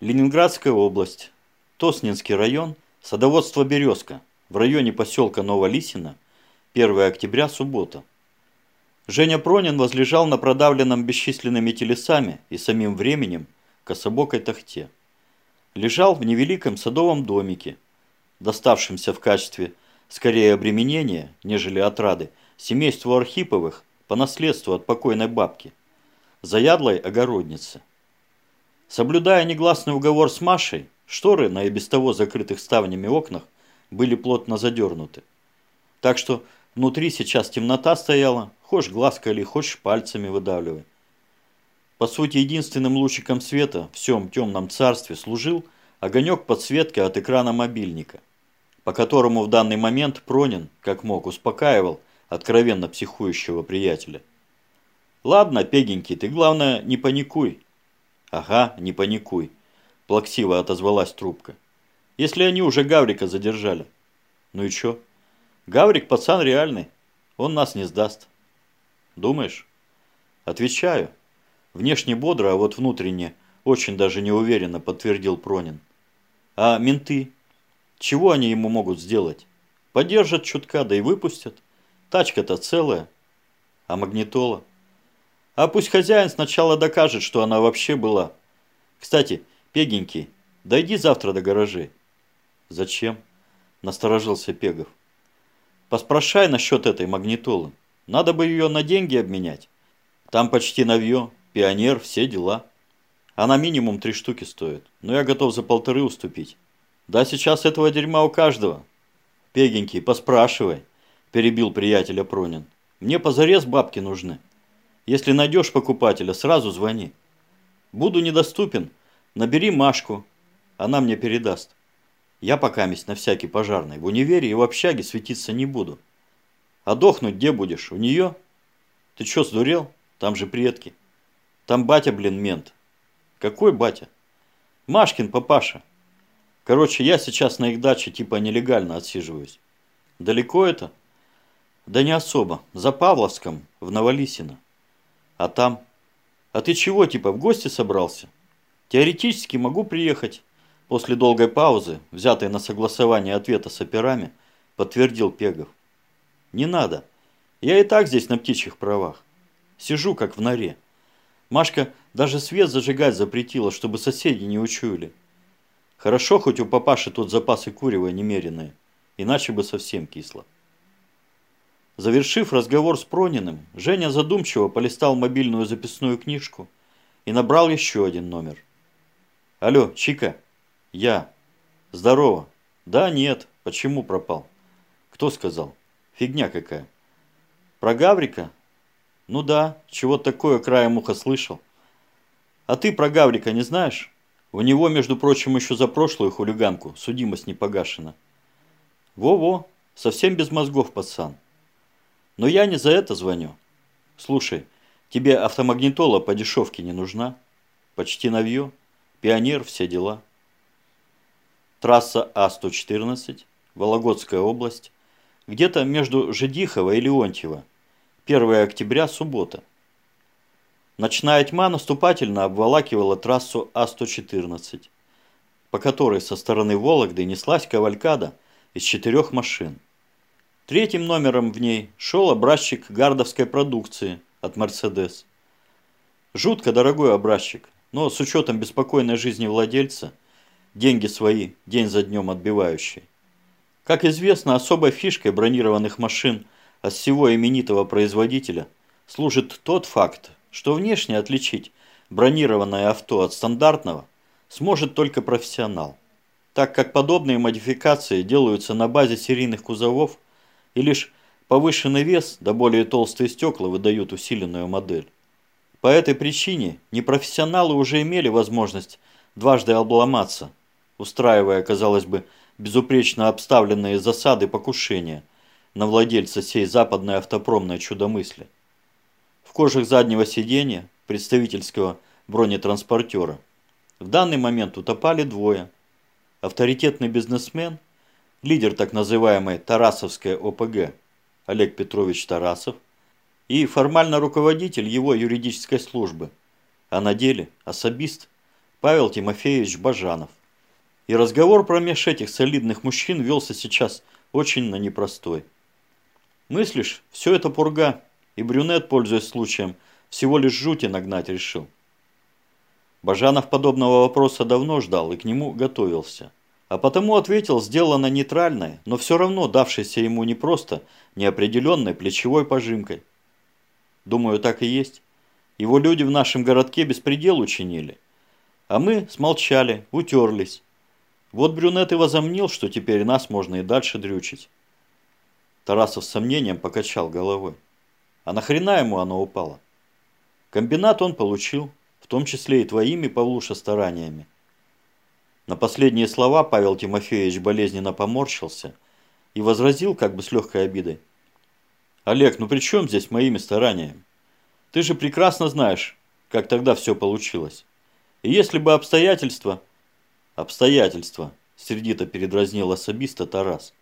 Ленинградская область, Тоснинский район, садоводство «Березка», в районе поселка Новолисина, 1 октября, суббота. Женя Пронин возлежал на продавленном бесчисленными телесами и самим временем кособокой тахте. Лежал в невеликом садовом домике, доставшемся в качестве скорее обременения, нежели отрады, семейству Архиповых по наследству от покойной бабки, заядлой огородницы. Соблюдая негласный уговор с Машей, шторы на и без того закрытых ставнями окнах были плотно задернуты. Так что внутри сейчас темнота стояла, хочешь глазкой или хочешь пальцами выдавливай. По сути, единственным лучиком света в всем темном царстве служил огонек подсветки от экрана мобильника, по которому в данный момент Пронин, как мог, успокаивал откровенно психующего приятеля. «Ладно, пегенький, ты, главное, не паникуй. «Ага, не паникуй», – плаксиво отозвалась трубка. «Если они уже Гаврика задержали». «Ну и чё? Гаврик пацан реальный, он нас не сдаст». «Думаешь?» «Отвечаю. Внешне бодро, а вот внутренне очень даже неуверенно», – подтвердил Пронин. «А менты? Чего они ему могут сделать? Подержат чутка, да и выпустят. Тачка-то целая. А магнитола?» А пусть хозяин сначала докажет, что она вообще была. Кстати, Пегенький, дойди завтра до гаражей. Зачем? Насторожился Пегов. Поспрашай насчет этой магнитолы. Надо бы ее на деньги обменять. Там почти новье, пионер, все дела. Она минимум три штуки стоит, но я готов за полторы уступить. Да сейчас этого дерьма у каждого. Пегенький, поспрашивай, перебил приятеля Пронин. Мне позарез бабки нужны. Если найдешь покупателя, сразу звони. Буду недоступен, набери Машку, она мне передаст. Я пока месть на всякий пожарный. В универе и в общаге светиться не буду. А дохнуть где будешь? У нее? Ты что, сдурел? Там же предки. Там батя, блин, мент. Какой батя? Машкин папаша. Короче, я сейчас на их даче типа нелегально отсиживаюсь. Далеко это? Да не особо. За Павловском, в Новолисино. А там? А ты чего, типа, в гости собрался? Теоретически могу приехать. После долгой паузы, взятой на согласование ответа с операми, подтвердил Пегов. Не надо. Я и так здесь на птичьих правах. Сижу, как в норе. Машка даже свет зажигать запретила, чтобы соседи не учуяли. Хорошо, хоть у папаши тут запасы курева немеренные, иначе бы совсем кисло. Завершив разговор с Прониным, Женя задумчиво полистал мобильную записную книжку и набрал еще один номер. «Алло, Чика?» «Я». «Здорово». «Да, нет. Почему пропал?» «Кто сказал?» «Фигня какая». «Про Гаврика?» «Ну да, чего такое краем уха слышал». «А ты про Гаврика не знаешь?» У него, между прочим, еще за прошлую хулиганку судимость не погашена. Во-во, совсем без мозгов пацан. Но я не за это звоню. Слушай, тебе автомагнитола по дешевке не нужна? Почти новье. Пионер, все дела. Трасса А-114, Вологодская область. Где-то между Жидихово и Леонтьево. 1 октября, суббота. Ночная тьма наступательно обволакивала трассу А-114, по которой со стороны Вологды неслась кавалькада из четырех машин. Третьим номером в ней шел образчик гардовской продукции от Mercedes. Жутко дорогой образчик, но с учетом беспокойной жизни владельца, деньги свои день за днем отбивающие. Как известно, особой фишкой бронированных машин от всего именитого производителя служит тот факт, что внешне отличить бронированное авто от стандартного сможет только профессионал, так как подобные модификации делаются на базе серийных кузовов и лишь повышенный вес да более толстые стекла выдают усиленную модель. По этой причине непрофессионалы уже имели возможность дважды обломаться, устраивая, казалось бы, безупречно обставленные засады покушения на владельца сей западной автопромной чудомысли. В кожах заднего сиденья представительского бронетранспортера в данный момент утопали двое. Авторитетный бизнесмен – лидер так называемой Тарасовской ОПГ Олег Петрович Тарасов и формально руководитель его юридической службы, а на деле особист, Павел Тимофеевич Бажанов. И разговор промеж этих солидных мужчин велся сейчас очень на непростой. Мыслишь, все это пурга, и брюнет, пользуясь случаем, всего лишь жути нагнать решил. Бажанов подобного вопроса давно ждал и к нему готовился. А потому ответил сделано нейтральной, но все равно давшейся ему не просто неопределенной плечевой пожимкой. Думаю, так и есть. Его люди в нашем городке беспредел учинили. А мы смолчали, утерлись. Вот брюнет и возомнил, что теперь нас можно и дальше дрючить. Тарасов с сомнением покачал головой. А нахрена ему оно упало? Комбинат он получил, в том числе и твоими, Павлуша, стараниями. На последние слова Павел Тимофеевич болезненно поморщился и возразил как бы с легкой обидой. «Олег, ну при чем здесь моими стараниями? Ты же прекрасно знаешь, как тогда все получилось. И если бы обстоятельства...» «Обстоятельства», – сердито передразнил особиста Тарас.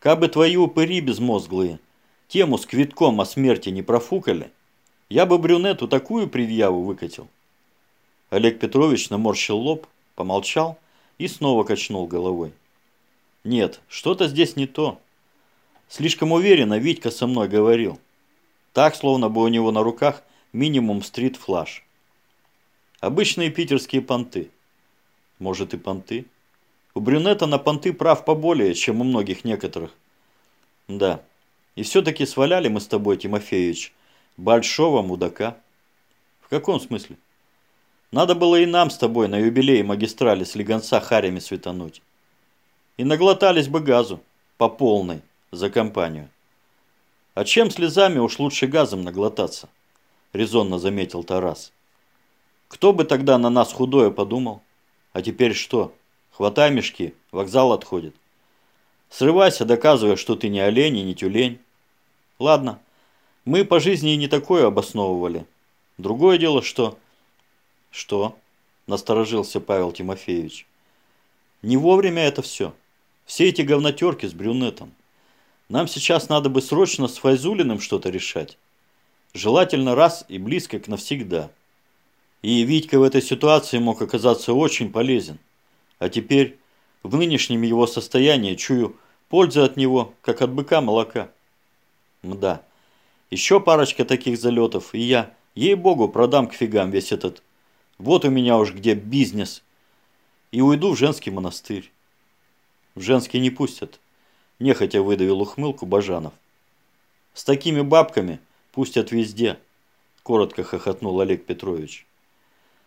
«Кабы твои упыри безмозглые тему с квитком о смерти не профукали, я бы брюнету такую предъяву выкатил». Олег Петрович наморщил лоб, помолчал и снова качнул головой. Нет, что-то здесь не то. Слишком уверенно Витька со мной говорил. Так, словно бы у него на руках минимум стрит-флаш. Обычные питерские понты. Может и понты. У брюнета на понты прав поболее, чем у многих некоторых. Да. И все-таки сваляли мы с тобой, Тимофеевич, большого мудака. В каком смысле? Надо было и нам с тобой на юбилей магистрали с легонца харями светануть. И наглотались бы газу, по полной, за компанию. А чем слезами уж лучше газом наглотаться, резонно заметил Тарас. Кто бы тогда на нас худое подумал? А теперь что? Хватай мешки, вокзал отходит. Срывайся, доказывая, что ты не олень и не тюлень. Ладно, мы по жизни и не такое обосновывали. Другое дело, что «Что?» – насторожился Павел Тимофеевич. «Не вовремя это все. Все эти говнотерки с брюнетом. Нам сейчас надо бы срочно с Файзулиным что-то решать. Желательно раз и близко к навсегда. И Витька в этой ситуации мог оказаться очень полезен. А теперь, в нынешнем его состоянии, чую пользы от него, как от быка молока. Мда. Еще парочка таких залетов, и я, ей-богу, продам к фигам весь этот вот у меня уж где бизнес. И уйду в женский монастырь. В женский не пустят. Нехотя выдавил ухмылку Бажанов. С такими бабками пустят везде. Коротко хохотнул Олег Петрович.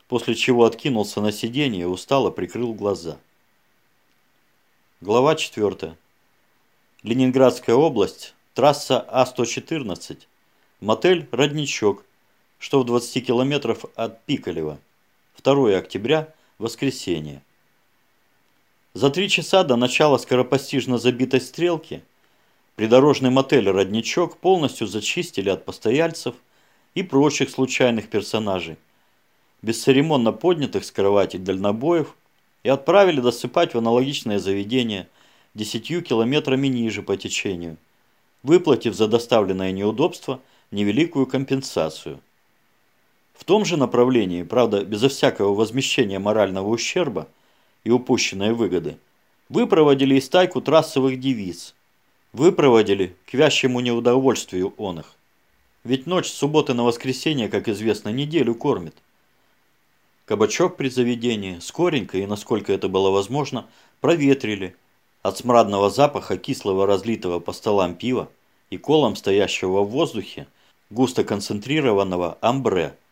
После чего откинулся на сиденье и устало прикрыл глаза. Глава 4. Ленинградская область, трасса А-114, мотель «Родничок», что в 20 километров от Пикалева. 2 октября, воскресенье. За три часа до начала скоропостижно забитой стрелки придорожный мотель «Родничок» полностью зачистили от постояльцев и прочих случайных персонажей, бесцеремонно поднятых с кровати дальнобоев и отправили досыпать в аналогичное заведение десятью километрами ниже по течению, выплатив за доставленное неудобство невеликую компенсацию – в том же направлении, правда, безо всякого возмещения морального ущерба и упущенной выгоды, вы проводили и стайку трассовых девиц. Вы проводили к вящему неудовольствию он их. Ведь ночь с субботы на воскресенье, как известно, неделю кормит. Кабачок при заведении скоренько и, насколько это было возможно, проветрили от смрадного запаха кислого разлитого по столам пива и колом стоящего в воздухе густо концентрированного амбре –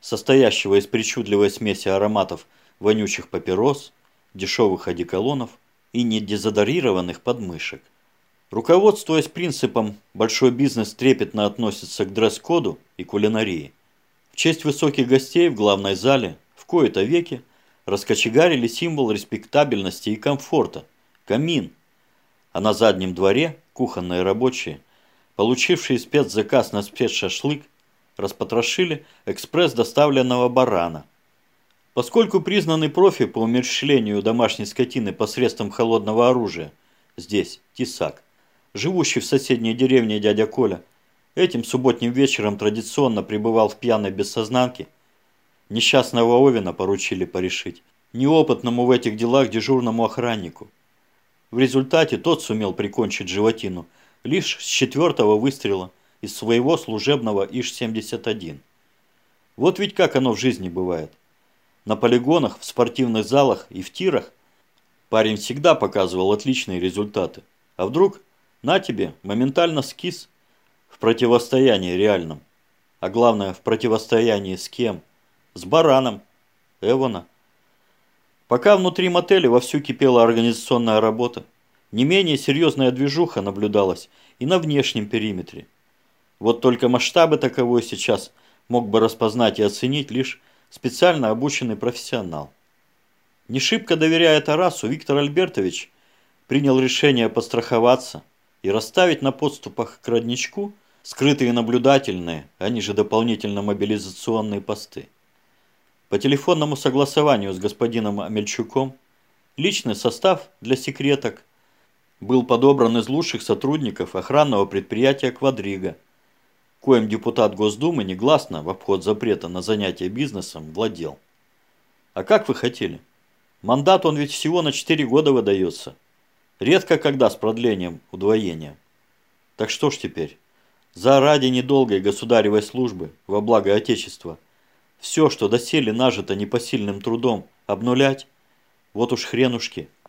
состоящего из причудливой смеси ароматов вонючих папирос, дешевых одеколонов и недезодорированных подмышек. Руководствуясь принципом «большой бизнес трепетно относится к дресс-коду и кулинарии», в честь высоких гостей в главной зале в кои-то веки раскочегарили символ респектабельности и комфорта – камин, а на заднем дворе кухонные рабочие, получившие спецзаказ на спецшашлык, распотрошили экспресс доставленного барана. Поскольку признанный профи по умерщвлению домашней скотины посредством холодного оружия, здесь Тисак, живущий в соседней деревне дядя Коля, этим субботним вечером традиционно пребывал в пьяной бессознанке, Несчастного Овина поручили порешить. Неопытному в этих делах дежурному охраннику. В результате тот сумел прикончить животину лишь с четвертого выстрела из своего служебного ИЖ-71. Вот ведь как оно в жизни бывает. На полигонах, в спортивных залах и в тирах парень всегда показывал отличные результаты. А вдруг, на тебе, моментально скис в противостоянии реальном. А главное, в противостоянии с кем? С бараном. Эвана. Пока внутри мотеля вовсю кипела организационная работа, не менее серьезная движуха наблюдалась и на внешнем периметре. Вот только масштабы таковой сейчас мог бы распознать и оценить лишь специально обученный профессионал. Не шибко доверяя Тарасу, Виктор Альбертович принял решение постраховаться и расставить на подступах к родничку скрытые наблюдательные, они же дополнительно мобилизационные посты. По телефонному согласованию с господином Амельчуком личный состав для секреток был подобран из лучших сотрудников охранного предприятия «Квадрига», коим депутат Госдумы негласно в обход запрета на занятие бизнесом владел. А как вы хотели? Мандат он ведь всего на 4 года выдается. Редко когда с продлением удвоения. Так что ж теперь? За ради недолгой государевой службы во благо Отечества все, что доселе нажито непосильным трудом, обнулять? Вот уж хренушки –